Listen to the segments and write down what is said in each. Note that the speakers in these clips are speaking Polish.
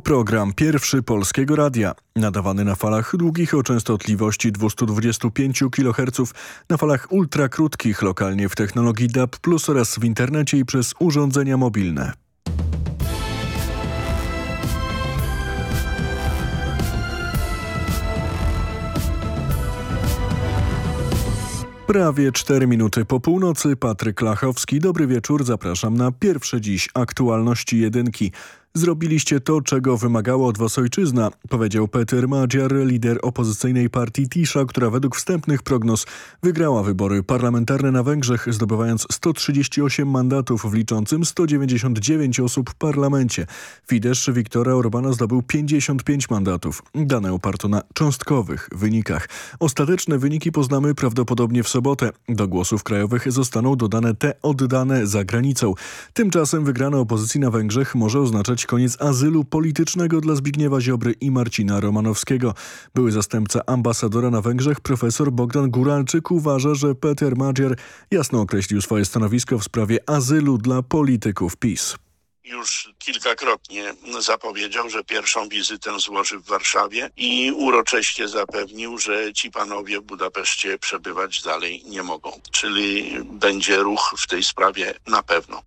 Program pierwszy Polskiego Radia, nadawany na falach długich o częstotliwości 225 kHz, na falach ultrakrótkich lokalnie w technologii DAB+, oraz w internecie i przez urządzenia mobilne. Prawie 4 minuty po północy. Patryk Lachowski. Dobry wieczór. Zapraszam na pierwsze dziś aktualności jedynki. Zrobiliście to, czego wymagała od was ojczyzna, powiedział Peter Madziar, lider opozycyjnej partii Tisza, która według wstępnych prognoz wygrała wybory parlamentarne na Węgrzech, zdobywając 138 mandatów w liczącym 199 osób w parlamencie. Fidesz Viktora Orbana zdobył 55 mandatów. Dane oparto na cząstkowych wynikach. Ostateczne wyniki poznamy prawdopodobnie w sobotę. Do głosów krajowych zostaną dodane te oddane za granicą. Tymczasem wygrana opozycji na Węgrzech może oznaczać koniec azylu politycznego dla Zbigniewa Ziobry i Marcina Romanowskiego. Były zastępca ambasadora na Węgrzech profesor Bogdan Guralczyk uważa, że Peter Madzier jasno określił swoje stanowisko w sprawie azylu dla polityków PiS już kilkakrotnie zapowiedział, że pierwszą wizytę złoży w Warszawie i uroczyście zapewnił, że ci panowie w Budapeszcie przebywać dalej nie mogą. Czyli będzie ruch w tej sprawie na pewno.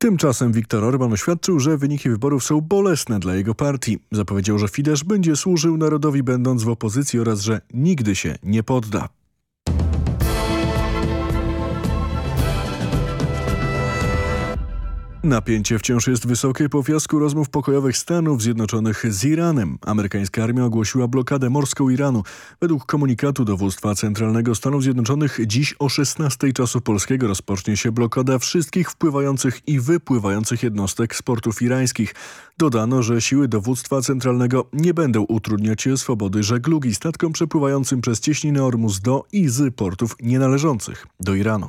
Tymczasem Viktor Orban oświadczył, że wyniki wyborów są bolesne dla jego partii. Zapowiedział, że Fidesz będzie służył narodowi będąc w opozycji oraz że nigdy się nie podda. Napięcie wciąż jest wysokie po fiasku rozmów pokojowych Stanów Zjednoczonych z Iranem. Amerykańska armia ogłosiła blokadę morską Iranu. Według komunikatu dowództwa centralnego Stanów Zjednoczonych dziś o 16 czasu polskiego rozpocznie się blokada wszystkich wpływających i wypływających jednostek z portów irańskich. Dodano, że siły dowództwa centralnego nie będą utrudniać swobody żeglugi statkom przepływającym przez cieśninę Ormus do i z portów nienależących do Iranu.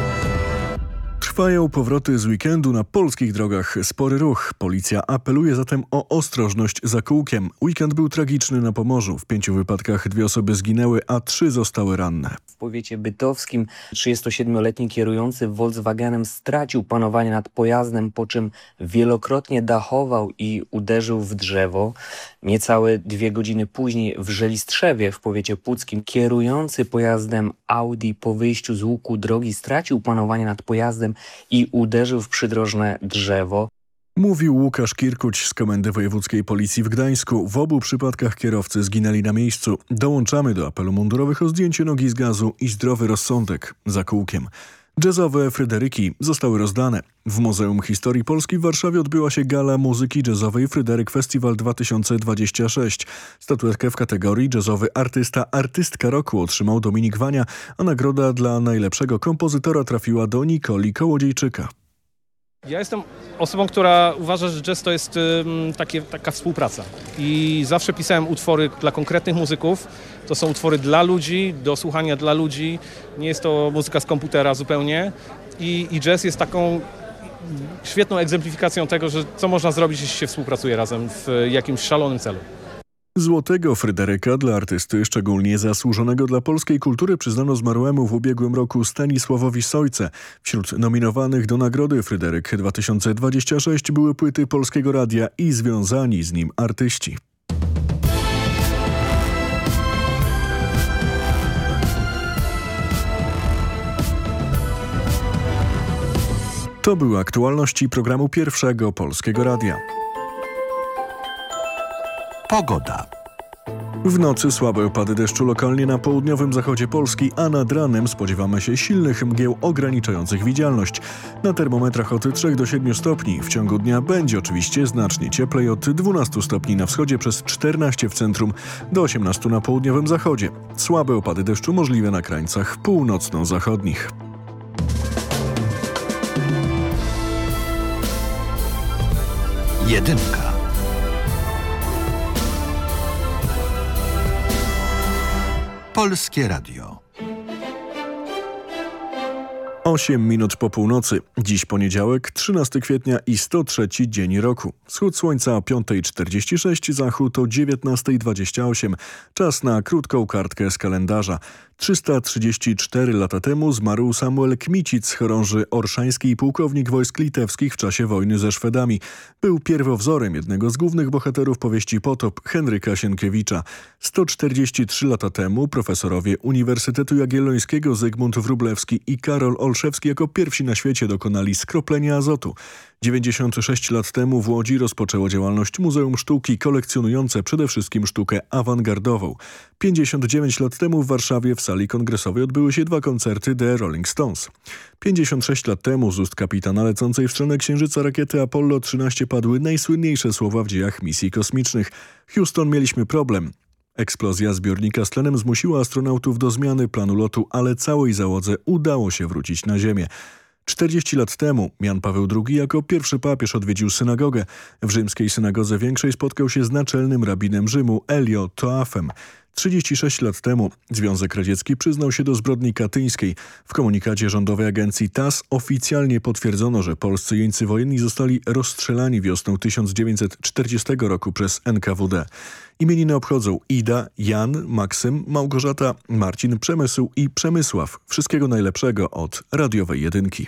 Trwają powroty z weekendu na polskich drogach. Spory ruch. Policja apeluje zatem o ostrożność za kółkiem. Weekend był tragiczny na Pomorzu. W pięciu wypadkach dwie osoby zginęły, a trzy zostały ranne. W powiecie bytowskim 37-letni kierujący Volkswagenem stracił panowanie nad pojazdem, po czym wielokrotnie dachował i uderzył w drzewo. Niecałe dwie godziny później w Żelistrzewie w powiecie puckim kierujący pojazdem Audi po wyjściu z łuku drogi stracił panowanie nad pojazdem i uderzył w przydrożne drzewo. Mówił Łukasz Kirkuć z Komendy Wojewódzkiej Policji w Gdańsku. W obu przypadkach kierowcy zginęli na miejscu. Dołączamy do apelu mundurowych o zdjęcie nogi z gazu i zdrowy rozsądek za kółkiem. Jazzowe Fryderyki zostały rozdane. W Muzeum Historii Polski w Warszawie odbyła się gala muzyki jazzowej Fryderyk Festival 2026. Statuetkę w kategorii jazzowy artysta artystka roku otrzymał Dominik Wania, a nagroda dla najlepszego kompozytora trafiła do Nikoli Kołodziejczyka. Ja jestem osobą, która uważa, że jazz to jest takie, taka współpraca. I zawsze pisałem utwory dla konkretnych muzyków. To są utwory dla ludzi, do słuchania dla ludzi. Nie jest to muzyka z komputera zupełnie. I, i jazz jest taką świetną egzemplifikacją tego, że co można zrobić, jeśli się współpracuje razem w jakimś szalonym celu. Złotego Fryderyka dla artysty szczególnie zasłużonego dla polskiej kultury przyznano zmarłemu w ubiegłym roku Stanisławowi Sojce. Wśród nominowanych do nagrody Fryderyk 2026 były płyty Polskiego Radia i związani z nim artyści. To były aktualności programu Pierwszego Polskiego Radia. Pogoda. W nocy słabe opady deszczu lokalnie na południowym zachodzie Polski, a nad ranem spodziewamy się silnych mgieł ograniczających widzialność. Na termometrach od 3 do 7 stopni. W ciągu dnia będzie oczywiście znacznie cieplej od 12 stopni na wschodzie przez 14 w centrum do 18 na południowym zachodzie. Słabe opady deszczu możliwe na krańcach północno-zachodnich. Jedynka. Polskie Radio. 8 minut po północy. Dziś poniedziałek, 13 kwietnia i 103 dzień roku. Wschód słońca o 5.46, zachód o 19.28. Czas na krótką kartkę z kalendarza. 334 lata temu zmarł Samuel Kmicic, chorąży orszański i pułkownik wojsk litewskich w czasie wojny ze Szwedami. Był pierwowzorem jednego z głównych bohaterów powieści Potop, Henryka Sienkiewicza. 143 lata temu profesorowie Uniwersytetu Jagiellońskiego Zygmunt Wróblewski i Karol Olszewski jako pierwsi na świecie dokonali skroplenia azotu. 96 lat temu w Łodzi rozpoczęło działalność Muzeum Sztuki kolekcjonujące przede wszystkim sztukę awangardową. 59 lat temu w Warszawie w sali kongresowej odbyły się dwa koncerty The Rolling Stones. 56 lat temu z ust kapitana lecącej w stronę Księżyca rakiety Apollo 13 padły najsłynniejsze słowa w dziejach misji kosmicznych. Houston mieliśmy problem. Eksplozja zbiornika z tlenem zmusiła astronautów do zmiany planu lotu, ale całej załodze udało się wrócić na Ziemię. 40 lat temu Jan Paweł II jako pierwszy papież odwiedził synagogę. W rzymskiej synagodze większej spotkał się z naczelnym rabinem Rzymu Elio Toafem. 36 lat temu Związek Radziecki przyznał się do zbrodni katyńskiej. W komunikacie rządowej agencji TAS oficjalnie potwierdzono, że polscy jeńcy wojenni zostali rozstrzelani wiosną 1940 roku przez NKWD. Imieniny obchodzą Ida, Jan, Maksym, Małgorzata, Marcin, Przemysł i Przemysław. Wszystkiego najlepszego od radiowej jedynki.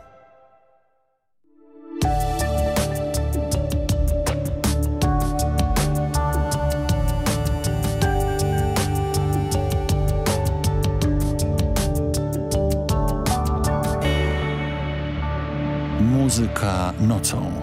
Muzyka nocą.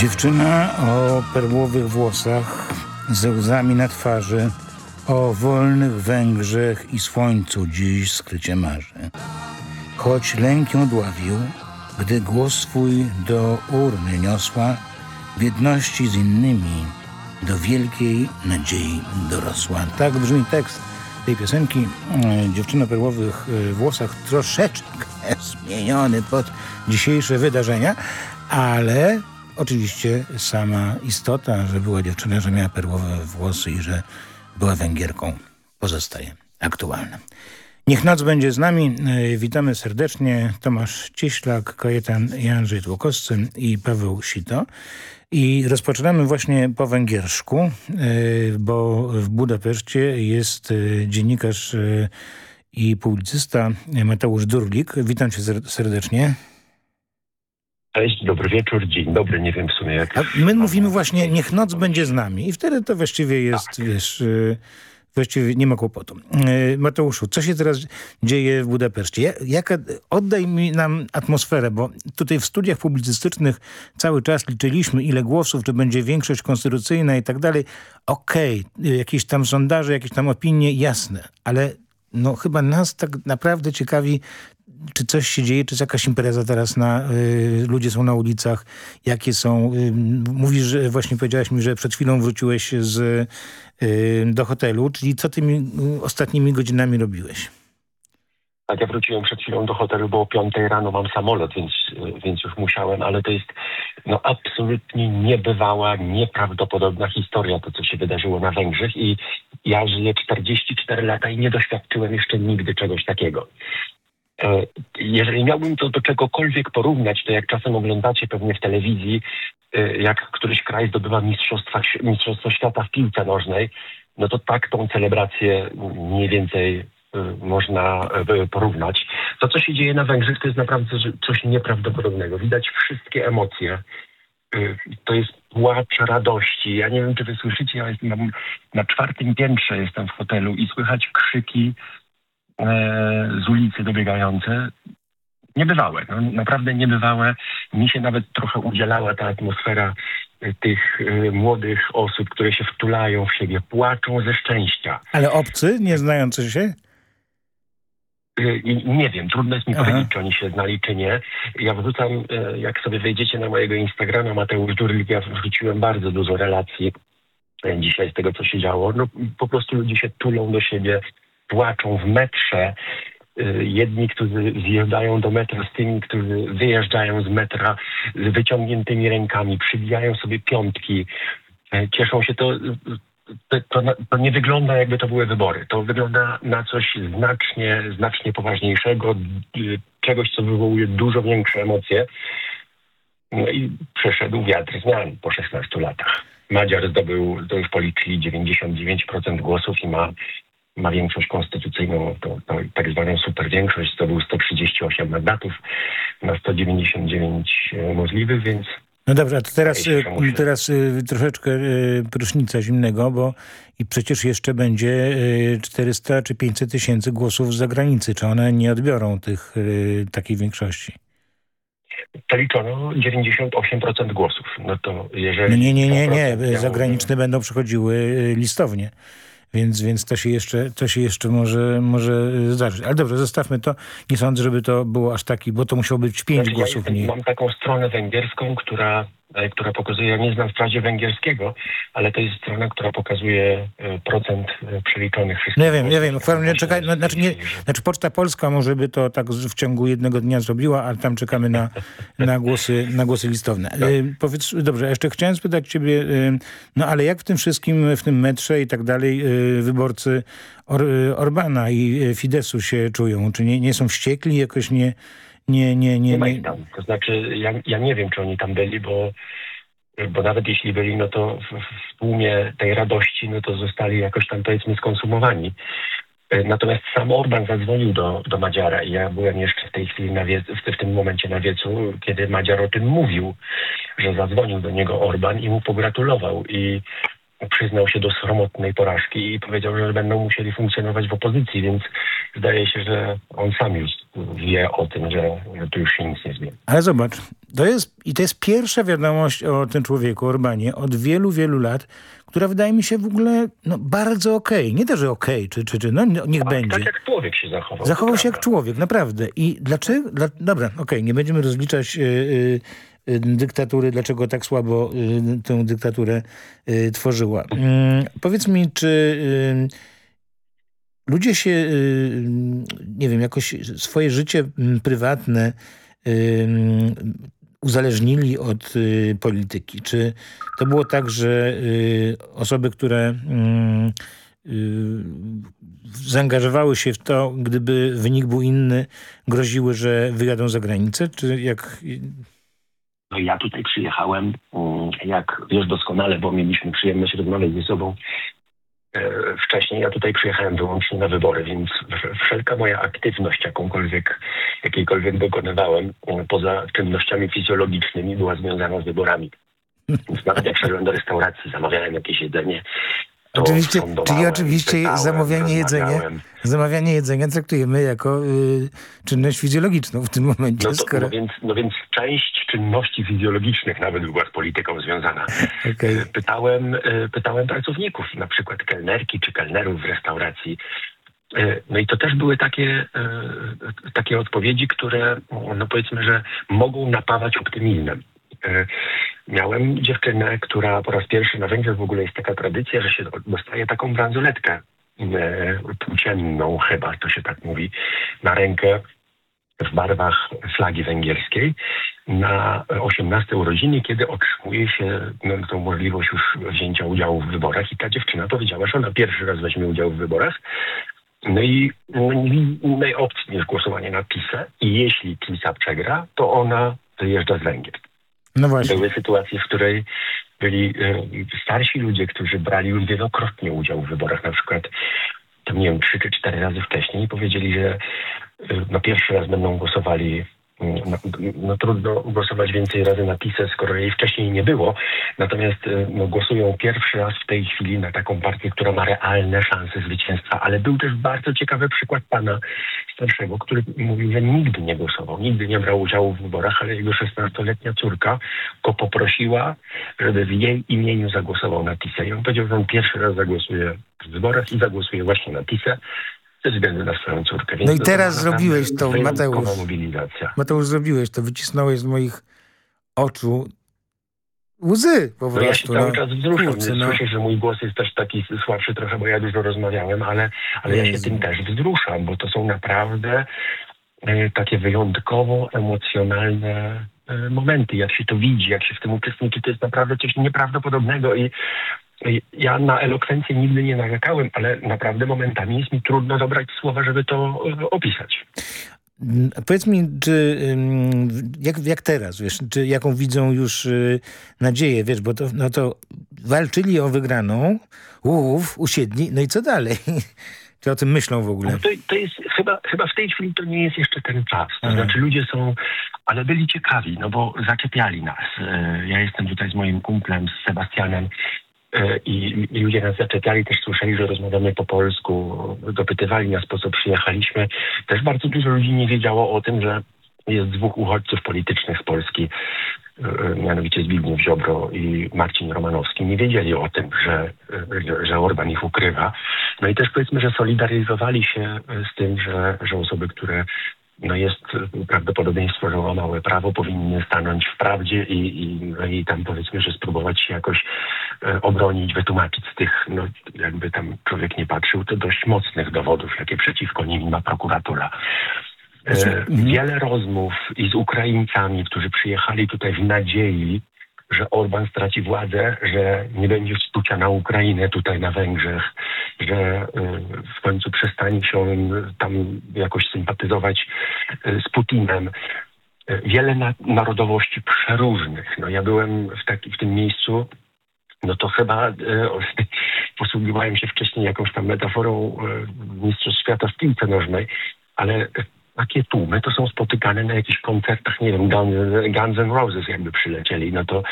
Dziewczyna o perłowych włosach, ze łzami na twarzy, o wolnych Węgrzech i słońcu dziś skrycie marzy. Choć lęk ją dławił, gdy głos swój do urny niosła, w jedności z innymi do wielkiej nadziei dorosła. Tak brzmi tekst tej piosenki. Dziewczyna perłowych e, włosach troszeczkę zmieniony pod dzisiejsze wydarzenia, ale oczywiście sama istota, że była dziewczyna, że miała perłowe włosy i że była Węgierką, pozostaje aktualna. Niech noc będzie z nami. E, Witamy serdecznie. Tomasz Cieślak, Kajetan i Andrzej Tłokowscy i Paweł Sito. I rozpoczynamy właśnie po węgiersku, e, bo w Budapeszcie jest e, dziennikarz i publicysta Mateusz Durlik. Witam cię ser- serdecznie. Cześć, dobry wieczór, dzień dobry, nie wiem w sumie jak... A my mówimy właśnie, niech noc będzie z nami i wtedy to właściwie jest, wiesz, y, właściwie nie ma kłopotu. Y, Mateuszu, co się teraz dzieje w Budapeszcie? Ja- Jaka, oddaj mi nam atmosferę, bo tutaj w studiach publicystycznych cały czas liczyliśmy, ile głosów, czy będzie większość konstytucyjna i tak dalej. Okej, y, jakieś tam sondaże, jakieś tam opinie, jasne, ale no chyba nas tak naprawdę ciekawi, czy coś się dzieje, czy jest jakaś impreza teraz na, y, ludzie są na ulicach, jakie są, y, mówisz, że właśnie powiedziałaś mi, że przed chwilą wróciłeś z, y, do hotelu, czyli co tymi y, ostatnimi godzinami robiłeś? Tak, ja wróciłem przed chwilą do hotelu, bo o 5 rano mam samolot, więc, więc już musiałem, ale to jest no, absolutnie niebywała, nieprawdopodobna historia, to co się wydarzyło na Węgrzech i ja żyję 44 lata i nie doświadczyłem jeszcze nigdy czegoś takiego. E, Jeżeli miałbym to do czegokolwiek porównać, to jak czasem oglądacie pewnie w telewizji, e, jak któryś kraj zdobywa mistrzostwa, mistrzostwo świata w piłce nożnej, no to tak tą celebrację mniej więcej e, można porównać. To, co się dzieje na Węgrzech, to jest naprawdę coś nieprawdopodobnego. Widać wszystkie emocje. To jest płacz radości. Ja nie wiem, czy wy słyszycie, ja jestem na czwartym piętrze, jestem w hotelu i słychać krzyki z ulicy dobiegające. Niebywałe, no, naprawdę niebywałe. Mi się nawet trochę udzielała ta atmosfera y, tych y, młodych osób, które się wtulają w siebie, płaczą ze szczęścia. Ale obcy, nie znający się? Y, Nie wiem, trudno jest mi Aha. powiedzieć, czy oni się znali, czy nie. Ja wrzucam, y, jak sobie wejdziecie na mojego Instagrama, Mateusz Durlik, ja wrzuciłem bardzo dużo relacji dzisiaj z tego, co się działo. No, po prostu ludzie się tulą do siebie, płaczą w metrze. Y, Jedni, którzy zjeżdżają do metra z tymi, którzy wyjeżdżają z metra z wyciągniętymi rękami, przybijają sobie piątki, y, cieszą się to to, to, to nie wygląda jakby to były wybory. To wygląda na coś znacznie, znacznie poważniejszego, czegoś, co wywołuje dużo większe emocje. No i przeszedł wiatr zmian po 16 latach. Madziar zdobył, to już policzyli 99% głosów i ma, ma większość konstytucyjną, to, to tak zwaną superwiększość, zdobył 138 mandatów na 199 możliwych, więc No dobrze, a to teraz, muszę- teraz y, troszeczkę prysznica zimnego, bo i przecież jeszcze będzie y, 400 czy 500 tysięcy głosów z zagranicy. Czy one nie odbiorą tych takiej większości? zaliczono 98% głosów. No to jeżeli... No nie, nie, nie, nie. 100% miało- Zagraniczne będą przychodziły listownie. Więc, więc to się jeszcze, to się jeszcze może, może zdarzyć. Ale dobrze, zostawmy to. Nie sądzę, żeby to było aż taki, bo to musiało być pięć Znaczy, głosów mniej. mam taką stronę węgierską, która, która pokazuje, ja nie znam wprawdzie węgierskiego, ale to jest strona, która pokazuje e, procent e, przeliczonych wszystkich No ja wiem, głosów. wiem. Formie, czekaj, no, znaczy, nie, znaczy Poczta Polska może by to tak w ciągu jednego dnia zrobiła, ale tam czekamy na, na, głosy, na głosy listowne. Y, powiedz, dobrze, jeszcze chciałem spytać ciebie, no ale jak w tym wszystkim, w tym metrze i tak dalej, wyborcy Or, Orbana i Fidesu się czują? Czy nie, nie są wściekli jakoś nie... Nie, nie, nie, Nie ma ich tam. To znaczy, ja, ja nie wiem, czy oni tam byli, bo, bo nawet jeśli byli, no to w, w tłumie tej radości, no to zostali jakoś tam, powiedzmy, skonsumowani. E, Natomiast sam Orban zadzwonił do, do Madziara i ja byłem jeszcze w tej chwili na wie, w, w tym momencie na wiecu, kiedy Madziar o tym mówił, że zadzwonił do niego Orban i mu pogratulował i przyznał się do sromotnej porażki i powiedział, że będą musieli funkcjonować w opozycji, więc zdaje się, że on sam już wie o tym, że, że tu już się nic nie zmieni. Ale zobacz, to jest, i to jest pierwsza wiadomość o tym człowieku, Orbanie, od wielu, wielu lat, która wydaje mi się w ogóle no, bardzo okej. Nie to, że okej, czy, czy, czy no niech Tak, będzie. tak jak człowiek się zachował. Zachował się jak człowiek, naprawdę. I dlaczego? Dla, dobra, okej, nie będziemy rozliczać y, y, y, dyktatury, dlaczego tak słabo y, tę dyktaturę y, tworzyła. Powiedz mi, czy y, ludzie się, y, nie wiem, jakoś swoje życie mm, prywatne y, uzależnili od y, polityki? Czy to było tak, że y, osoby, które mm, y, zaangażowały się w to, gdyby wynik był inny, groziły, że wyjadą za granicę? Czy jak... No ja tutaj przyjechałem, mm, jak wiesz doskonale, bo mieliśmy przyjemność rozmawiać ze sobą e, wcześniej. Ja tutaj przyjechałem wyłącznie na wybory, więc wszelka moja aktywność, jakąkolwiek, jakiejkolwiek dokonywałem, mm, poza czynnościami fizjologicznymi, była związana z wyborami. Więc nawet jak szedłem do restauracji, zamawiałem jakieś jedzenie, Oczywiście, czyli oczywiście zamawianie jedzenia, zamawianie jedzenia traktujemy jako y, czynność fizjologiczną w tym momencie, No, to, skoro... no, więc, no więc część czynności fizjologicznych nawet była z polityką związana. Okej. Pytałem, e, pytałem pracowników, na przykład kelnerki czy kelnerów w restauracji. E, No i to też były takie, e, takie odpowiedzi, które no powiedzmy, że mogą napawać optymizmem. E, Miałem dziewczynę, która po raz pierwszy na Węgrzech w ogóle jest taka tradycja, że się dostaje taką bransoletkę e, płócienną chyba, to się tak mówi, na rękę w barwach flagi węgierskiej na 18 urodziny, kiedy otrzymuje się no, tą możliwość już wzięcia udziału w wyborach i ta dziewczyna powiedziała, że ona pierwszy raz weźmie udział w wyborach. No i no, innej opcji niż głosowanie na PiSę i jeśli PiSa przegra, to ona wyjeżdża z Węgier. No właśnie. Były sytuacje, w której byli e, starsi ludzie, którzy brali już wielokrotnie udział w wyborach, na przykład tam nie wiem, trzy czy cztery razy wcześniej i powiedzieli, że e, no pierwszy raz będą głosowali mm, no, no trudno głosować więcej razy na PiSę, skoro jej wcześniej nie było. Natomiast e, no, głosują pierwszy raz w tej chwili na taką partię, która ma realne szanse zwycięstwa. Ale był też bardzo ciekawy przykład pana starszego, który mówił, że nigdy nie głosował, nigdy nie brał udziału w wyborach, ale jego 16-letnia córka go poprosiła, żeby w jej imieniu zagłosował na PiSę. I on powiedział, że on pierwszy raz zagłosuje w wyborach i zagłosuje właśnie na PiSę ze względu na swoją córkę. Więc No i to teraz naprawdę zrobiłeś to, Mateusz. mobilizacja. Mateusz, zrobiłeś to, wycisnąłeś z moich oczu łzy po No ja się prostu. cały no. czas wzruszam. Kurczę, no. Słyszę, że mój głos jest też taki słabszy trochę, bo ja dużo rozmawiałem, ale, ale ja się tym też wzruszam, bo to są naprawdę e, takie wyjątkowo emocjonalne e, momenty. Jak się to widzi, jak się w tym uczestniczy, to jest naprawdę coś nieprawdopodobnego i i ja na elokwencję nigdy nie narzekałem, ale naprawdę momentami jest mi trudno dobrać słowa, żeby to e, opisać. Powiedz mi, czy jak, jak teraz, wiesz, czy jaką widzą już y, nadzieję, wiesz, bo to, no to walczyli o wygraną, uff, usiedli, no i co dalej? Czy o tym myślą w ogóle? No to, to jest chyba, chyba w tej chwili to nie jest jeszcze ten czas. To Mhm. znaczy ludzie są, ale byli ciekawi, no bo zaczepiali nas. E, Ja jestem tutaj z moim kumplem, z Sebastianem i, i ludzie nas zaczepiali, też słyszeli, że rozmawiamy po polsku, dopytywali nas po co przyjechaliśmy. Też bardzo dużo ludzi nie wiedziało o tym, że jest dwóch uchodźców politycznych z Polski, e, mianowicie Zbigniew Ziobro i Marcin Romanowski. Nie wiedzieli o tym, że, że, Orban ich ukrywa. No i też powiedzmy, że solidaryzowali się e, z tym, że, że osoby, które no jest prawdopodobieństwo, że łamały prawo, powinny stanąć w prawdzie i, i, no i tam powiedzmy, że spróbować się jakoś e, obronić, wytłumaczyć z tych, no jakby tam człowiek nie patrzył, to dość mocnych dowodów, jakie przeciwko nim ma prokuratura. E, wiele rozmów i z Ukraińcami, którzy przyjechali tutaj w nadziei, że Orban straci władzę, że nie będzie współcia na Ukrainę tutaj na Węgrzech, że y, w końcu przestanie się on tam jakoś sympatyzować y, z Putinem. Y, Wiele na, narodowości przeróżnych. No ja byłem w, taki, w tym miejscu, no to chyba y, posługiwałem się wcześniej jakąś tam metaforą y, Mistrzostw Świata w piłce nożnej, ale takie tłumy to są spotykane na jakichś koncertach, nie wiem, Guns, N' Roses jakby przylecieli, no to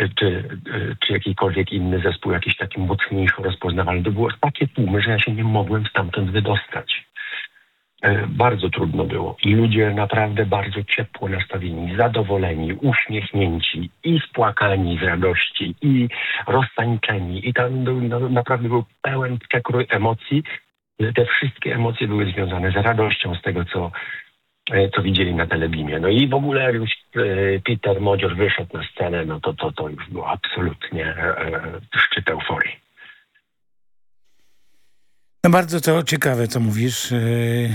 y, czy, y, czy jakikolwiek inny zespół, jakiś taki mocniejszy, rozpoznawalny. To było takie tłumy, że ja się nie mogłem stamtąd wydostać. E, Bardzo trudno było i ludzie naprawdę bardzo ciepło nastawieni, zadowoleni, uśmiechnięci i spłakani z radości i roztańczeni i tam no, naprawdę był pełen przekrój emocji. Te wszystkie emocje były związane z radością z tego, co, e, co widzieli na telebimie. No i w ogóle już e, Peter Modzior wyszedł na scenę, no to, to, to już było absolutnie e, szczyt euforii. No bardzo to ciekawe, co mówisz, yy,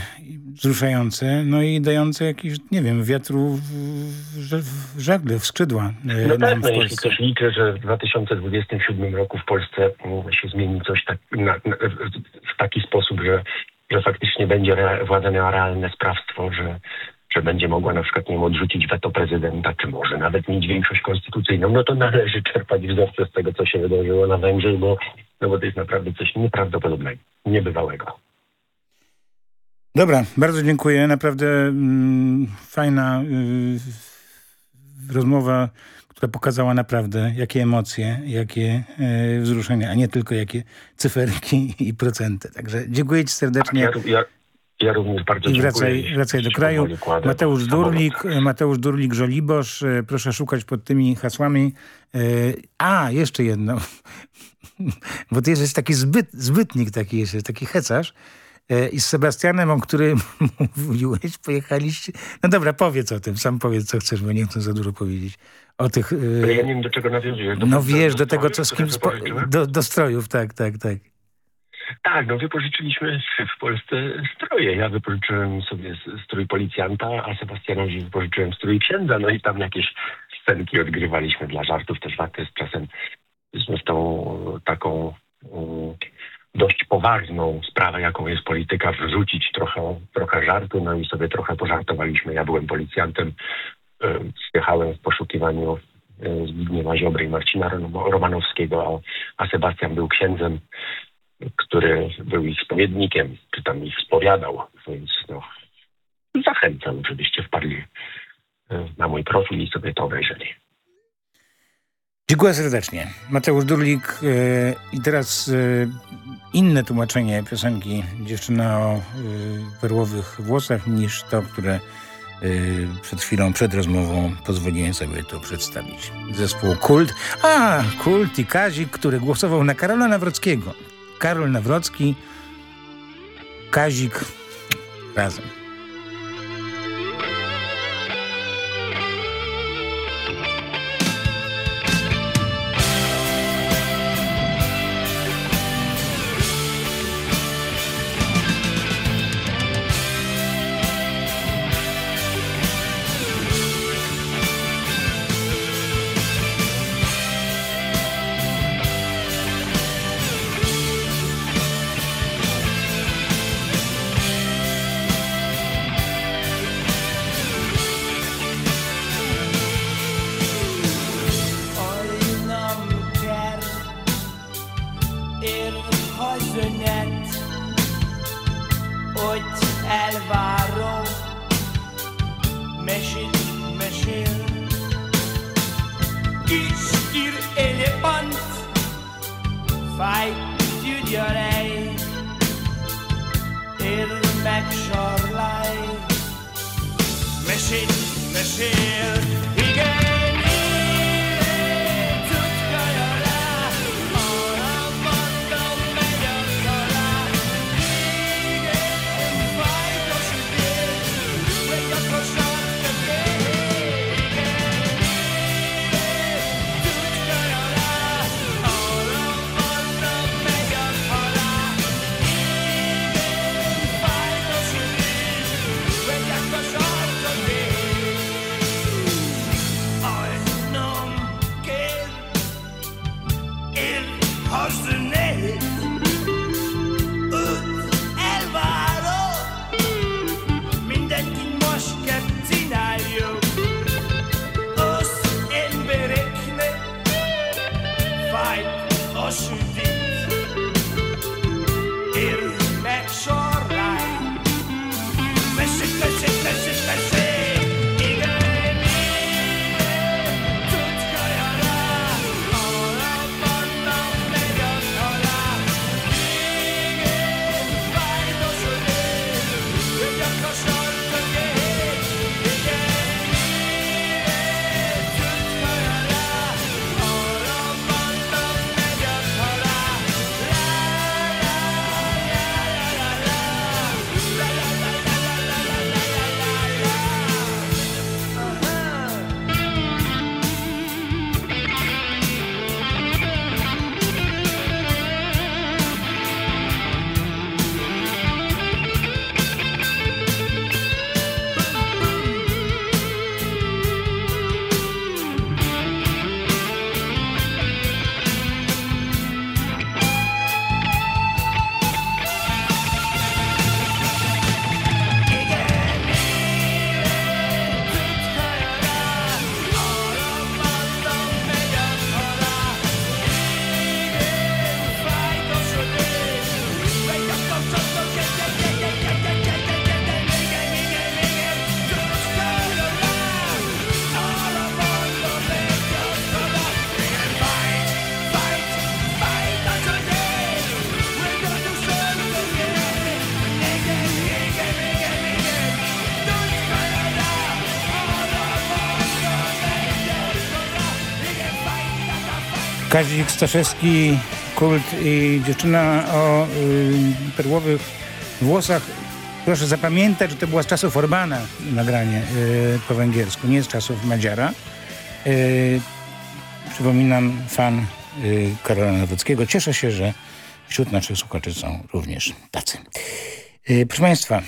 wzruszające, no i dające jakiś, nie wiem, wiatru w, w, w żagle, w skrzydła yy, No tak, no jeśli ktoś liczy, że w 2027 roku w Polsce się zmieni coś tak, na, na, w taki sposób, że, że faktycznie będzie re, władza miała realne sprawstwo, że, że będzie mogła na przykład nie wiem, odrzucić weto prezydenta, czy może nawet mieć większość konstytucyjną, no to należy czerpać wzorce z tego, co się wydarzyło na Węgrzech, bo, no bo to jest naprawdę coś nieprawdopodobnego, niebywałego. Dobra, bardzo dziękuję. Naprawdę mm, fajna y, rozmowa, która pokazała naprawdę, jakie emocje, jakie y, wzruszenia, a nie tylko jakie cyferki i procenty. Także dziękuję ci serdecznie. Ja, również bardzo I dziękuję. wracaj, wracaj do kraju. Mateusz. Durlik, Mateusz Durlik, Żoliborz. E, Proszę szukać pod tymi hasłami. E, A, jeszcze jedno. Bo ty jesteś taki zbyt, zbytnik taki jesteś, taki hecarz. E, I z Sebastianem, o którym mówiłeś, pojechaliście... No dobra, powiedz o tym. Sam powiedz, co chcesz, bo nie chcę za dużo powiedzieć. O tych... e, ja nie wiem, do czego nawiązujesz. Do No do- wiesz, do do tego, co z kim... Spo... Do, do strojów, tak, tak, tak. Tak, no wypożyczyliśmy w Polsce stroje. Ja wypożyczyłem sobie strój policjanta, a Sebastianowi wypożyczyłem strój księdza, no i tam jakieś scenki odgrywaliśmy dla żartów. Też warto jest czasem z tą taką um, dość poważną sprawę, jaką jest polityka, wrzucić trochę, trochę żartu, no i sobie trochę pożartowaliśmy. Ja byłem policjantem, e, zjechałem w poszukiwaniu e, Zbigniewa Ziobry i Marcina Rom- Romanowskiego, a, a Sebastian był księdzem, który był ich spowiednikiem, czy tam ich spowiadał, więc no, zachęcam, żebyście wpadli e, na mój profil i sobie to obejrzeli. Dziękuję serdecznie. Mateusz Durlik e, i teraz e, inne tłumaczenie piosenki Dziewczyna o e, perłowych włosach niż to, które przed chwilą, przed rozmową pozwoliłem sobie to przedstawić. Zespół Kult. A, Kult i Kazik, który głosował na Karola Nawrockiego. Karol Nawrocki, Kazik razem. capture life. Machine, machine. Kazik Staszewski, Kult i dziewczyna o y, perłowych włosach. Proszę zapamiętać, że to była z czasów Orbana nagranie y, po węgiersku, nie z czasów Madziara. Y, przypominam, fan y, Karola Nawrockiego. Cieszę się, że wśród naszych słuchaczy są również tacy. E, Proszę Państwa, e,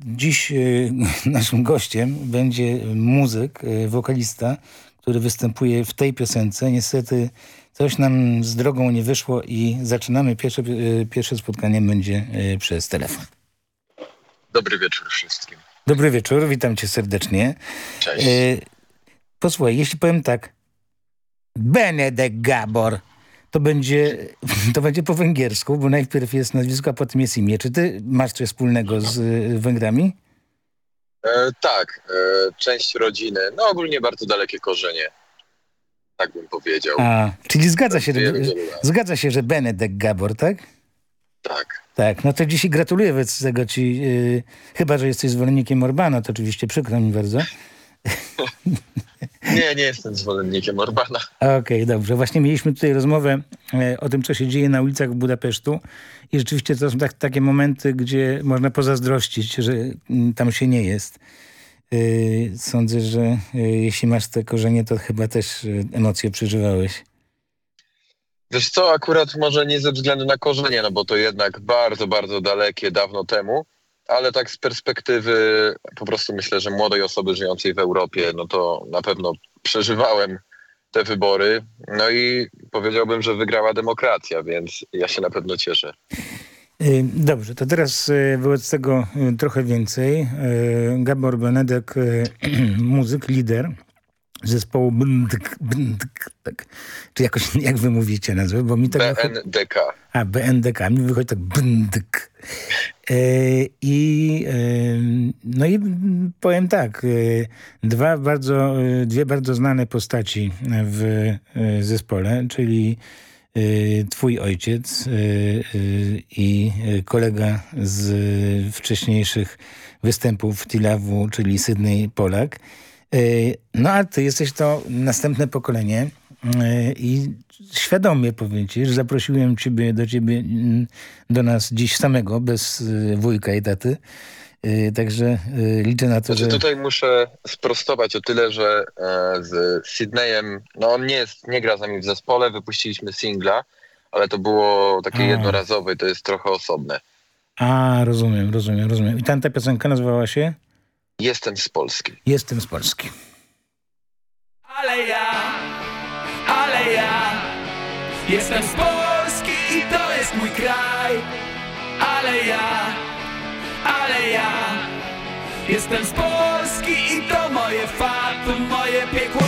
dziś e, naszym gościem będzie muzyk, e, wokalista, który występuje w tej piosence. Niestety coś nam z drogą nie wyszło i zaczynamy. Pierwsze, e, pierwsze spotkanie będzie e, przez telefon. Dobry wieczór wszystkim. Dobry wieczór, witam cię serdecznie. Cześć. E, posłuchaj, jeśli powiem tak, Benedek Gabor, to będzie, to będzie po węgiersku, bo najpierw jest nazwisko, a potem jest imię. Czy ty masz coś wspólnego z Węgrami? E, tak, e, część rodziny, no ogólnie bardzo dalekie korzenie, tak bym powiedział. A, czyli zgadza się, że, zgadza się, że Benedek Gabor, tak? Tak. Tak, no to dzisiaj gratuluję wobec tego ci, y, chyba, że jesteś zwolennikiem Orbana, to oczywiście przykro mi bardzo. Nie, nie jestem zwolennikiem Orbana. Okej, dobrze. Właśnie mieliśmy tutaj rozmowę e, o tym, co się dzieje na ulicach Budapesztu i rzeczywiście to są tak, takie momenty, gdzie można pozazdrościć, że mm, tam się nie jest. Y, Sądzę, że y, jeśli masz te korzenie, to chyba też emocje przeżywałeś. Wiesz co, akurat może nie ze względu na korzenie, no bo to jednak bardzo, bardzo dalekie, dawno temu, ale tak z perspektywy po prostu myślę, że młodej osoby żyjącej w Europie, no to na pewno przeżywałem te wybory, no i powiedziałbym, że wygrała demokracja, więc ja się na pewno cieszę. Y, Dobrze, to teraz y, wobec tego y, trochę więcej. Gabor Benedek, muzyk, lider zespołu Bndk, Bndk, tak. Czy jakoś, jak wy mówicie nazwę? Bo mi tak BNDK. A, BNDK, mi wychodzi tak Bndk. E, I e, no i powiem tak, e, dwa bardzo, dwie bardzo znane postaci w zespole, czyli twój ojciec i kolega z wcześniejszych występów Tilawu, czyli Sydney Polak. No a ty jesteś to następne pokolenie i świadomie powiem ci, że zaprosiłem ciebie do ciebie mm, do nas dziś samego, bez e, wujka i taty. E, Także e, liczę na to, Znaczy że... tutaj muszę sprostować o tyle, że e, z Sydneyem, no on nie, jest, nie gra z nami w zespole, wypuściliśmy singla, ale to było takie A. jednorazowe to jest trochę osobne. A, rozumiem, rozumiem, rozumiem. I tamta piosenka nazywała się Jestem z Polski. Jestem z Polski. Jestem z Polski i to jest mój kraj. Ale ja, ale ja Jestem z Polski i to moje fatum, moje piekło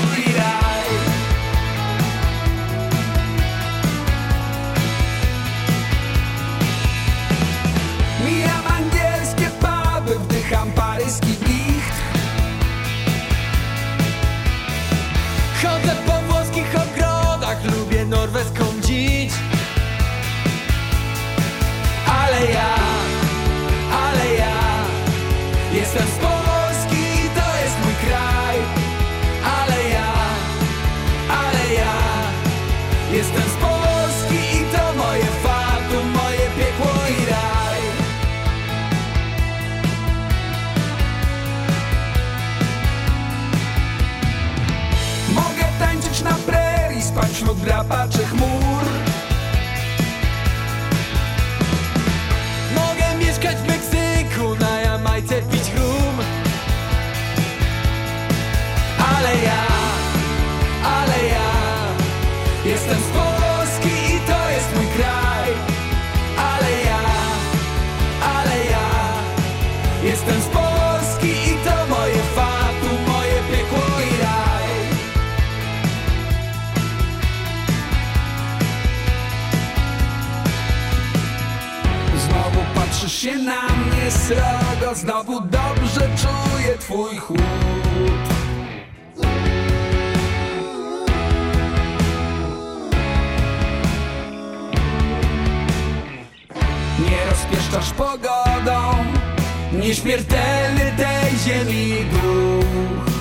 drapaczy chmur się na mnie srogo. Znowu dobrze czuję twój chłód. Nie rozpieszczasz pogodą Nieśmiertelny tej ziemi duch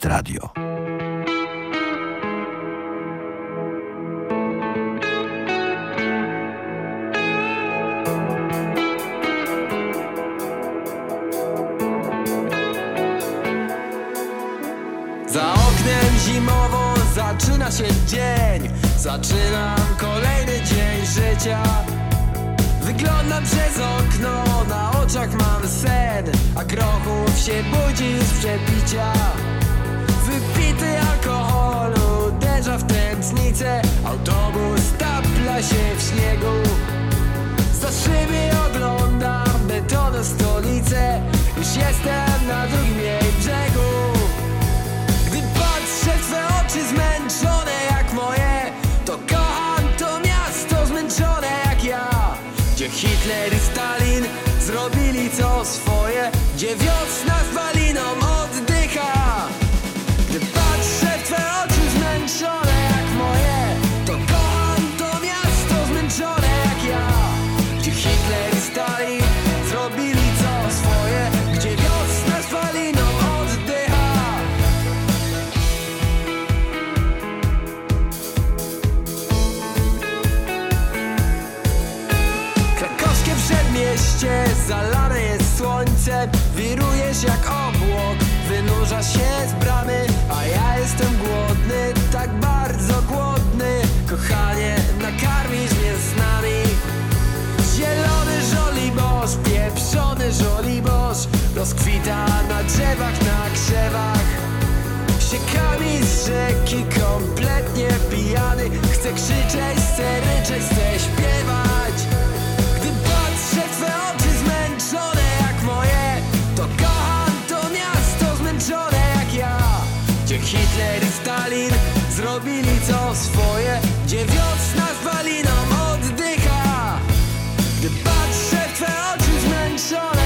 jest radio. Za oknem zimowo zaczyna się dzień. Zaczynam kolejny dzień życia. Wyglądam przez okno, na oczach mam sen. A grochów się budzi z przepicia Autobus Rozkwita na drzewach, na krzewach. Siekami z rzeki, kompletnie pijany Chcę krzyczeć, chcę ryczeć, chcę śpiewać. Gdy patrzę w twe oczy zmęczone jak moje To kocham to miasto zmęczone jak ja. Gdzie Hitler i Stalin zrobili co swoje. Gdzie wiosna z waliną oddycha. Gdy patrzę w twe oczy zmęczone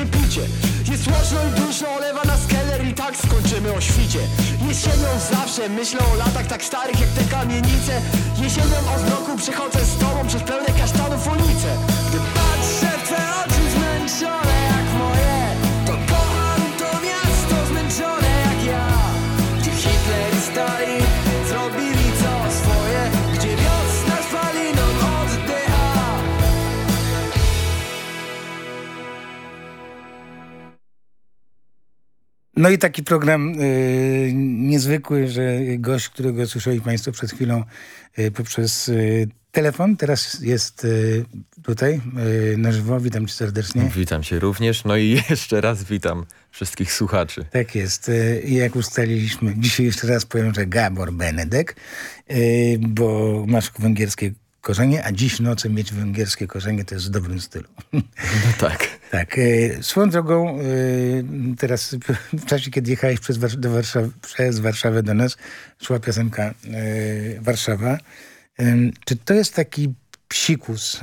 Jest słoczno i duszno, olewa nas keller i tak skończymy o świcie. Jesienią zawsze myślę o latach tak starych jak te kamienice. Jesienią o zmroku przechodzę z tobą przez pełne kasztanów ulice Gdy patrzę w twe oczy zmęczone No i taki program y, niezwykły, że gość, którego słyszeli Państwo przed chwilą y, poprzez y, telefon, teraz jest y, tutaj y, na żywo. Witam cię serdecznie. Witam cię również, no i jeszcze raz witam wszystkich słuchaczy. Tak jest. Y, jak ustaliliśmy, dzisiaj jeszcze raz powiem, że Gabor Benedek, bo masz węgierskie korzenie, a dziś nocą mieć węgierskie korzenie to jest w dobrym stylu. No tak. Tak. y, Swoją drogą, y, teraz w czasie, kiedy jechałeś przez, Wars- do Warszawy, przez Warszawę do nas, szła piosenka y, Warszawa. Czy to jest taki psikus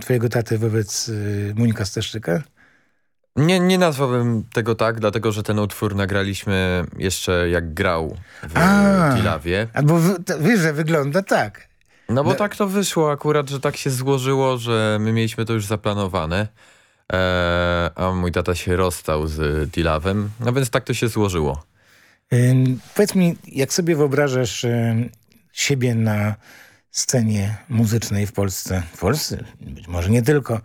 twojego taty wobec Monika Staszczyka? Nie, nie nazwałbym tego tak, dlatego że ten utwór nagraliśmy jeszcze jak grał w A. Tilawie. Albo wiesz, że wygląda tak. No bo No. tak to wyszło akurat, że tak się złożyło, że my mieliśmy to już zaplanowane, e, a mój tata się rozstał z Tilawem, no więc tak to się złożyło. Ym, Powiedz mi, jak sobie wyobrażasz ym, siebie na scenie muzycznej w Polsce, w Polsce, być może nie tylko,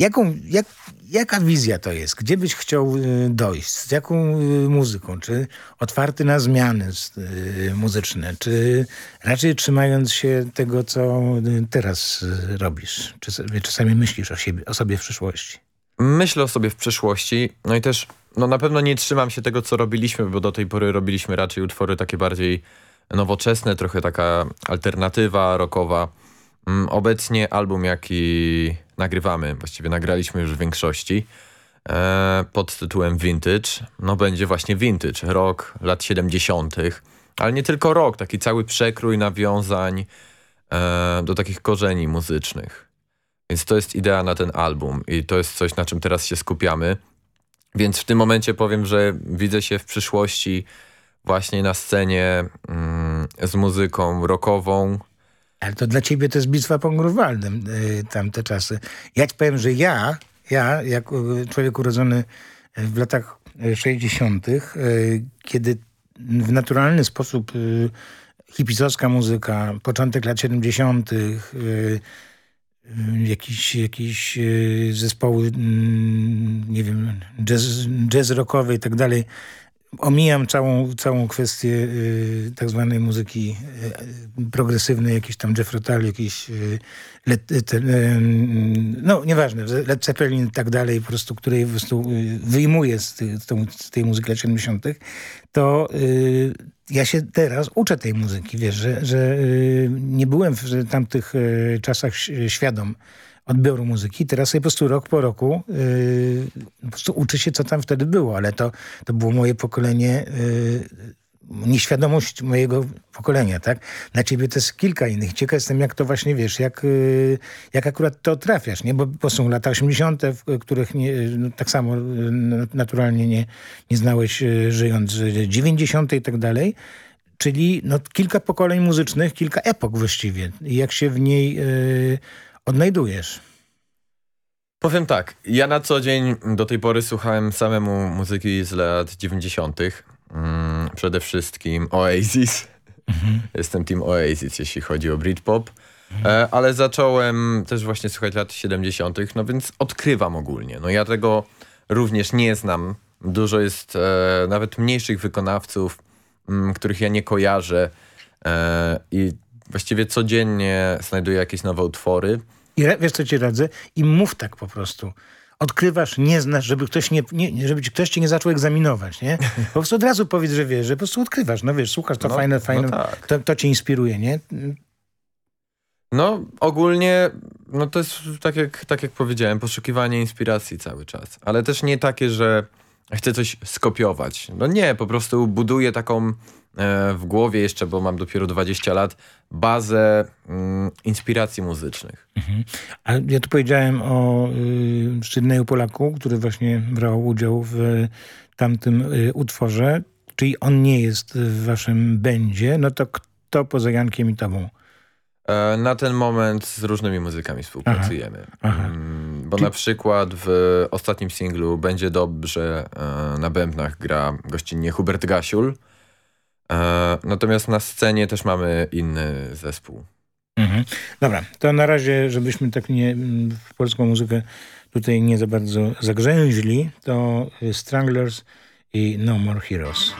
jaką, jak, jaka wizja to jest? Gdzie byś chciał y, dojść? Z jaką y, muzyką? Czy otwarty na zmiany y, muzyczne? Czy raczej trzymając się tego, co teraz robisz? Czy czasami myślisz o, siebie, o sobie w przyszłości? Myślę o sobie w przyszłości, no i też no na pewno nie trzymam się tego, co robiliśmy, bo do tej pory robiliśmy raczej utwory takie bardziej nowoczesne, trochę taka alternatywa rockowa. Mm, Obecnie album, jaki nagrywamy, właściwie nagraliśmy już w większości, e, pod tytułem Vintage, no będzie właśnie vintage, rok lat 70., ale nie tylko rok, taki cały przekrój nawiązań e, do takich korzeni muzycznych. Więc to jest idea na ten album i to jest coś, na czym teraz się skupiamy. Więc w tym momencie powiem, że widzę się w przyszłości właśnie na scenie mm, z muzyką rockową. Ale to dla ciebie to jest bitwa pod Grunwaldem, y, tamte czasy. Ja ci powiem, że ja, ja jako człowiek urodzony w latach y, 60., y, kiedy w naturalny sposób y, hipisowska muzyka, początek lat 70., y, y, jakieś, jakieś y, zespoły, mm, nie wiem, jazz, jazz rockowe i tak dalej, omijam całą, całą kwestię y, tak zwanej muzyki y, progresywnej, jakiś tam Jeff Rotal, jakiś y, te, y, no nieważne, Led Zeppelin i tak dalej, po prostu, której po prostu y, wyjmuję z, ty, z, tej muzyki lat 70., to y, ja się teraz uczę tej muzyki, wiesz, że, że y, nie byłem w tamtych y, czasach świadom odbioru muzyki. Teraz sobie po prostu rok po roku yy, po prostu uczy się, co tam wtedy było, ale to, to było moje pokolenie, yy, nieświadomość mojego pokolenia, tak? Na ciebie to jest kilka innych. Ciekaw jestem, jak to właśnie, wiesz, jak, yy, jak akurat to trafiasz, nie? Bo, bo są lata 80., w których nie, no, tak samo yy, naturalnie nie, nie znałeś, yy, żyjąc, yy, 90. i tak dalej. Czyli no, kilka pokoleń muzycznych, kilka epok właściwie. Jak się w niej yy, odnajdujesz? Powiem tak, ja na co dzień do tej pory słuchałem samemu muzyki z lat 90. Mm, przede wszystkim Oasis. Jestem team Oasis, jeśli chodzi o Britpop. E, ale zacząłem też właśnie słuchać lat 70., no więc odkrywam ogólnie. No ja tego również nie znam. Dużo jest e, nawet mniejszych wykonawców, m, których ja nie kojarzę e, i właściwie codziennie znajduję jakieś nowe utwory. I wiesz, co ci radzę? I mów tak po prostu. Odkrywasz, nie znasz, żeby ktoś, nie, nie, żeby ktoś cię nie zaczął egzaminować, nie? Po prostu od razu powiedz, że wiesz, że po prostu odkrywasz. No wiesz, słuchasz, to No, fajne, no fajne, tak. to, to cię inspiruje, nie? No, ogólnie, no to jest tak jak, tak jak powiedziałem, poszukiwanie inspiracji cały czas. Ale też nie takie, że chcę coś skopiować. No nie, po prostu buduję taką w głowie jeszcze, bo mam dopiero 20 lat, bazę mm, inspiracji muzycznych. A ja tu powiedziałem o y, Sydneyu Polaku, który właśnie brał udział w y, tamtym y, utworze. Czyli on nie jest w waszym będzie, no to kto poza Jankiem i tobą? E, na ten moment z różnymi muzykami współpracujemy. aha. Mm, Bo Czy- na przykład w ostatnim singlu Będzie Dobrze e, na bębnach gra gościnnie Hubert Gasiul. E, natomiast na scenie też mamy inny zespół. Mhm. Dobra, to na razie, żebyśmy tak nie w polską muzykę tutaj nie za bardzo zagrzęźli, to Stranglers i No More Heroes.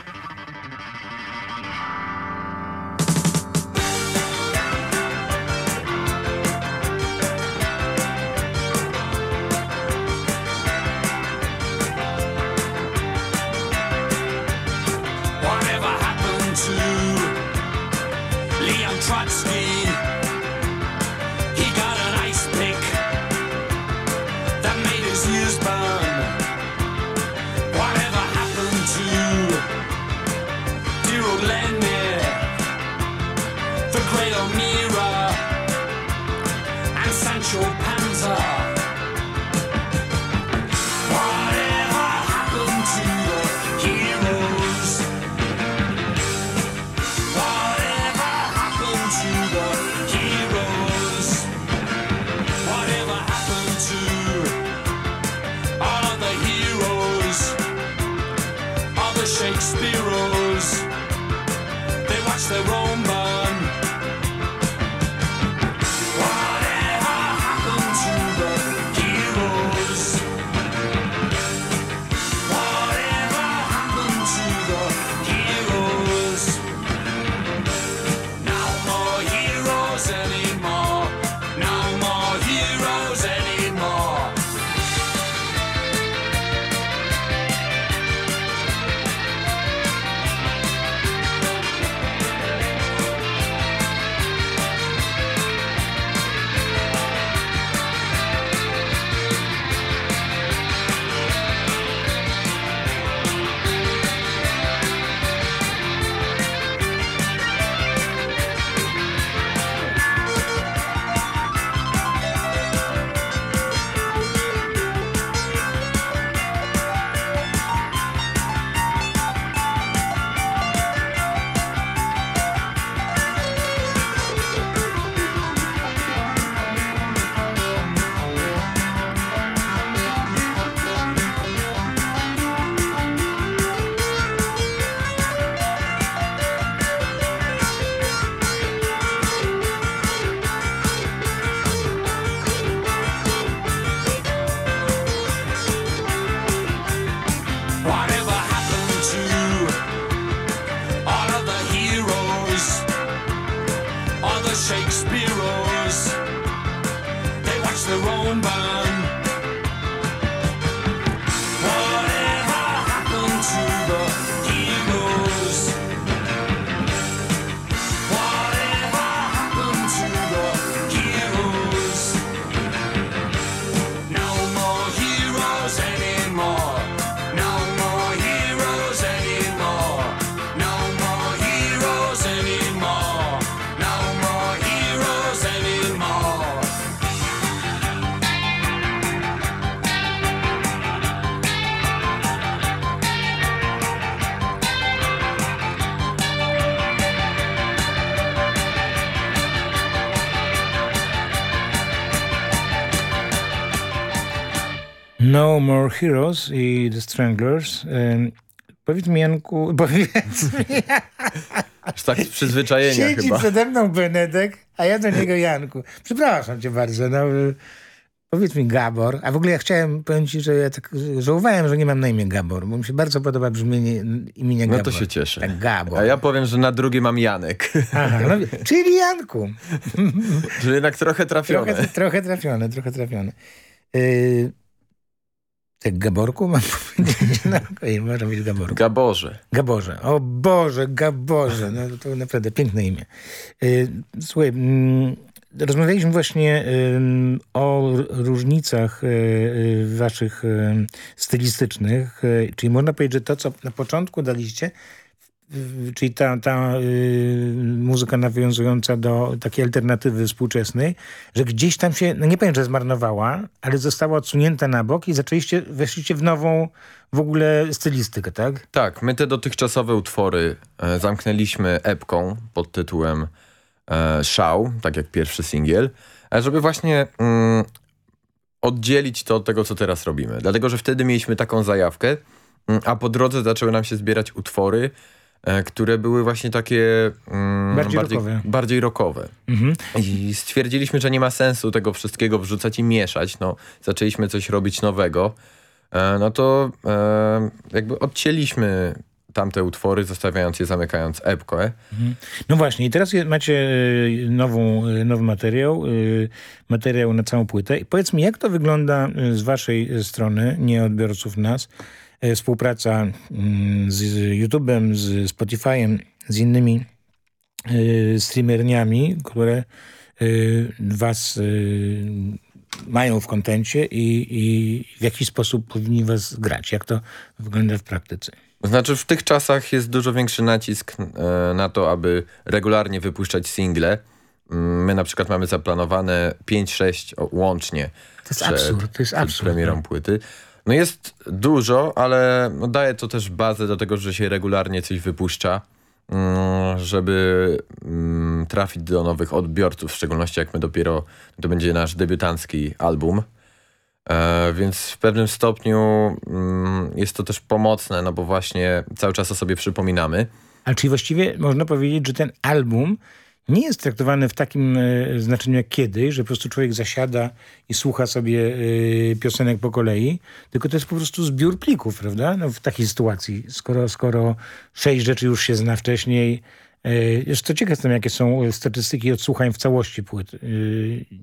More Heroes i The Stranglers. Ym, powiedz mi, Janku, powiedz mi, Aż tak z przyzwyczajenia siedzi chyba. przede mną Benedek, a ja do niego Janku. Przepraszam cię bardzo, no, y, powiedz mi Gabor, a w ogóle ja chciałem powiedzieć, że ja tak żałowałem, że nie mam na imię Gabor, bo mi się bardzo podoba brzmienie imienia No Gabor. to się cieszę. Tak, Gabor. A ja powiem, że na drugie mam Janek. Aha, no, czyli Janku. Że jednak trochę trafione. Trochę, trochę trafione, trochę trafione. Yy, tak Gaborku mam powiedzieć? No, okej, może być Gaborku. Gaborze. Gaborze. O Boże, Gaborze. No to naprawdę piękne imię. Yy, słuchaj, mm, rozmawialiśmy właśnie o różnicach y, y, waszych y, stylistycznych, y, czyli można powiedzieć, że to, co na początku daliście, y, czyli ta, ta y, muzyka nawiązująca do takiej alternatywy współczesnej, że gdzieś tam się, no nie powiem, że zmarnowała, ale została odsunięta na bok i zaczęliście, weszliście w nową w ogóle stylistykę, tak? Tak, my te dotychczasowe utwory e, zamknęliśmy epką pod tytułem e, Szał, tak jak pierwszy singiel, e, żeby właśnie mm, oddzielić to od tego, co teraz robimy. Dlatego, że wtedy mieliśmy taką zajawkę, mm, a po drodze zaczęły nam się zbierać utwory, które były właśnie takie mm, Bardziej bardziej, rockowe. bardziej rockowe. Mhm. I stwierdziliśmy, że nie ma sensu tego wszystkiego wrzucać i mieszać. No, zaczęliśmy coś robić nowego. E, no to e, jakby odcięliśmy tamte utwory, zostawiając je, zamykając epkę. Mhm. No właśnie, i teraz macie y, nową, y, nowy materiał, materiał na całą płytę. I powiedz mi, jak to wygląda z waszej strony, nie odbiorców nas, współpraca mm, z YouTube'em, z Spotify'em, z innymi y, streamerniami, które y, was mają w kontencie i, i w jaki sposób powinni was grać. Jak to wygląda w praktyce? Znaczy w tych czasach jest dużo większy nacisk e, na to, aby regularnie wypuszczać single. Mm, My na przykład mamy zaplanowane 5-6 o- łącznie To jest przed, absurd, to jest absurd. premierą no. płyty. No jest dużo, ale no daje to też bazę do tego, że się regularnie coś wypuszcza, mm, żeby mm, trafić do nowych odbiorców, w szczególności jak my dopiero, to będzie nasz debiutancki album. E, więc w pewnym stopniu mm, jest to też pomocne, no bo właśnie cały czas o sobie przypominamy. A czyli właściwie można powiedzieć, że ten album nie jest traktowany w takim e, znaczeniu jak kiedyś, że po prostu człowiek zasiada i słucha sobie e, piosenek po kolei, tylko to jest po prostu zbiór plików, prawda? No, w takiej sytuacji, skoro, skoro sześć rzeczy już się zna wcześniej. E, Jeszcze to ciekaw jestem, jakie są statystyki odsłuchań w całości płyt. E,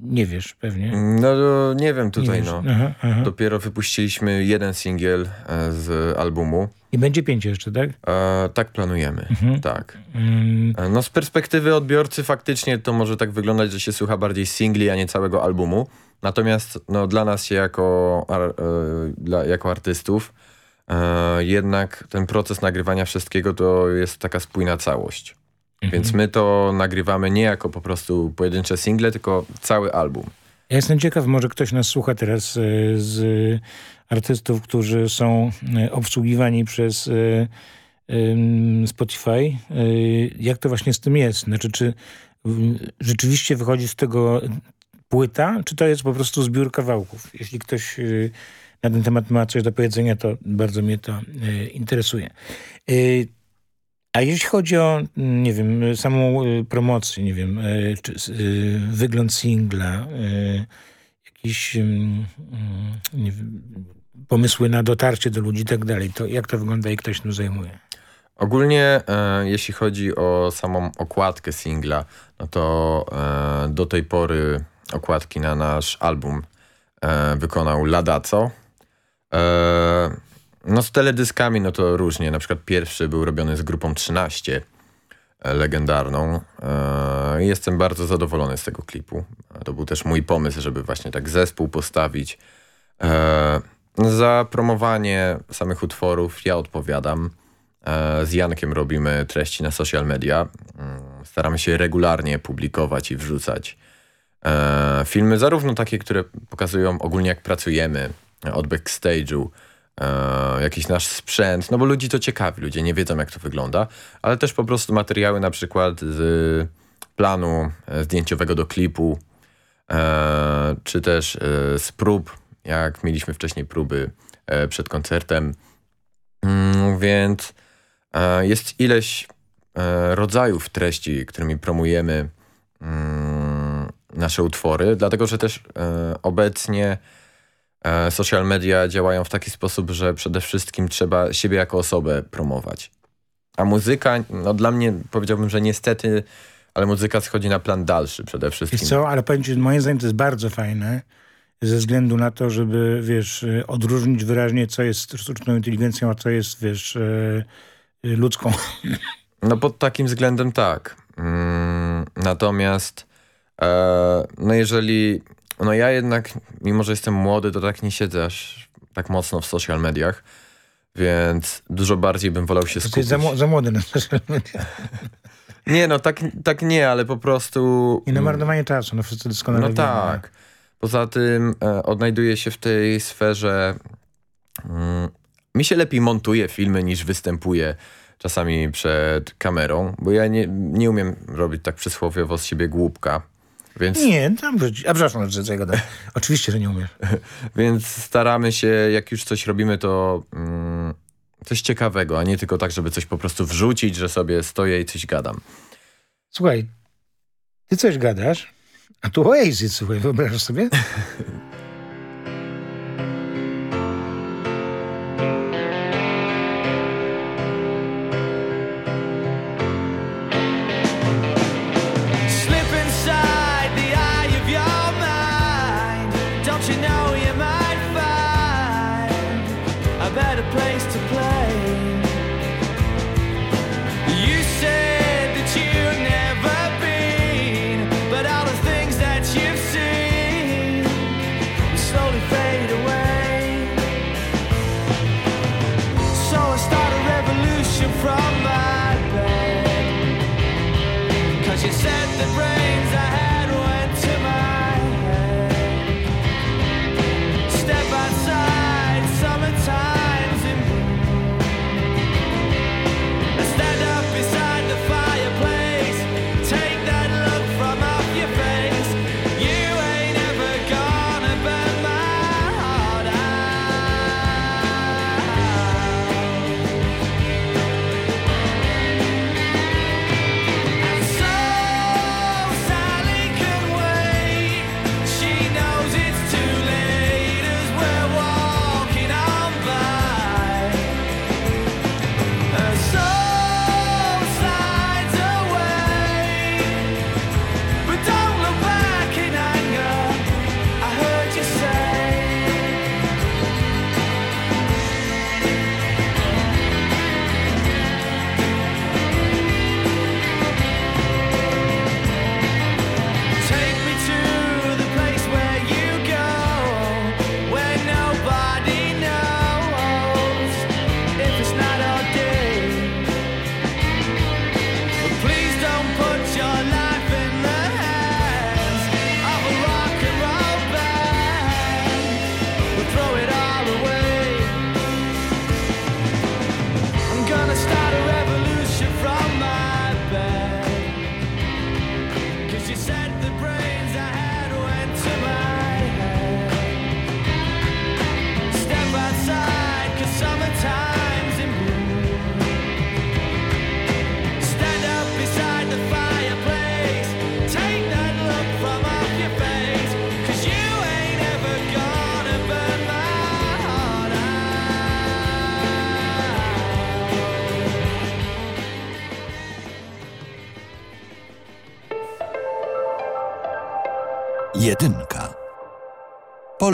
Nie wiesz pewnie. No nie wiem Nie tutaj, wiesz. no. Aha, aha. Dopiero wypuściliśmy jeden singiel e, z albumu. I będzie pięć jeszcze, tak? E, tak planujemy, Mhm. tak. Mm, E, No z perspektywy odbiorcy faktycznie to może tak wyglądać, że się słucha bardziej singli, a nie całego albumu. Natomiast no, dla nas jako, ar, e, dla, jako artystów e, jednak ten proces nagrywania wszystkiego to jest taka spójna całość. Więc my to nagrywamy nie jako po prostu pojedyncze single, tylko cały album. Ja jestem ciekaw, może ktoś nas słucha teraz e, z artystów, którzy są e, obsługiwani przez e, Spotify. Jak to właśnie z tym jest? Znaczy, czy rzeczywiście wychodzi z tego płyta, czy to jest po prostu zbiór kawałków? Jeśli ktoś na ten temat ma coś do powiedzenia, to bardzo mnie to interesuje. A jeśli chodzi o, nie wiem, samą y, promocję, nie wiem, y, czy, y, wygląd singla, jakieś wiem, pomysły na dotarcie do ludzi i tak dalej, to jak to wygląda i ktoś tym zajmuje? Ogólnie e, jeśli chodzi o samą okładkę singla, no to e, do tej pory okładki na nasz album e, wykonał Ladaco. E, no z teledyskami no to różnie, na przykład pierwszy był robiony z grupą 13, e, legendarną. E, jestem bardzo zadowolony z tego klipu. E, To był też mój pomysł, żeby właśnie tak zespół postawić. Za promowanie samych utworów ja odpowiadam. Z Jankiem robimy treści na social media. Mm, Staramy się regularnie publikować i wrzucać filmy, zarówno takie, które pokazują ogólnie jak pracujemy, od backstage'u, e, jakiś nasz sprzęt, no bo ludzi to ciekawi, ludzie nie wiedzą jak to wygląda, ale też po prostu materiały na przykład z planu e, zdjęciowego do klipu, e, czy też z prób jak mieliśmy wcześniej próby przed koncertem. Mm, więc jest ileś rodzajów treści, którymi promujemy mm, nasze utwory, dlatego że też obecnie social media działają w taki sposób, że przede wszystkim trzeba siebie jako osobę promować. A muzyka, no dla mnie powiedziałbym, że niestety, ale muzyka schodzi na plan dalszy przede wszystkim. Wiesz co, ale powiem ci, moim zdaniem to jest bardzo fajne, ze względu na to, żeby, wiesz, y, odróżnić wyraźnie, co jest sztuczną inteligencją, a co jest, wiesz, y, ludzką. No pod takim względem tak. Mm, natomiast e, no jeżeli, no ja jednak, mimo że jestem młody, to tak nie siedzę aż tak mocno w social mediach, więc dużo bardziej bym wolał się skupić. za, za młody na social media. Nie, no tak, tak nie, ale po prostu... I na marnowanie czasu, no wszyscy doskonale No wiemy. tak. Poza tym e, odnajduję się w tej sferze... Mm, mi się lepiej montuje filmy niż występuje czasami przed kamerą, bo ja nie, nie umiem robić tak przysłowiowo z siebie głupka. Więc, Nie, tam wrzuci. A przepraszam, że ja gadam. Oczywiście, że nie umiesz. więc staramy się, jak już coś robimy, to mm, coś ciekawego, a nie tylko tak, żeby coś po prostu wrzucić, że sobie stoję i coś gadam. Słuchaj, ty coś gadasz, a tu Oasis, słuchaj, wyobrażasz sobie?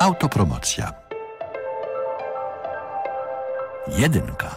Autopromocja. Jedynka.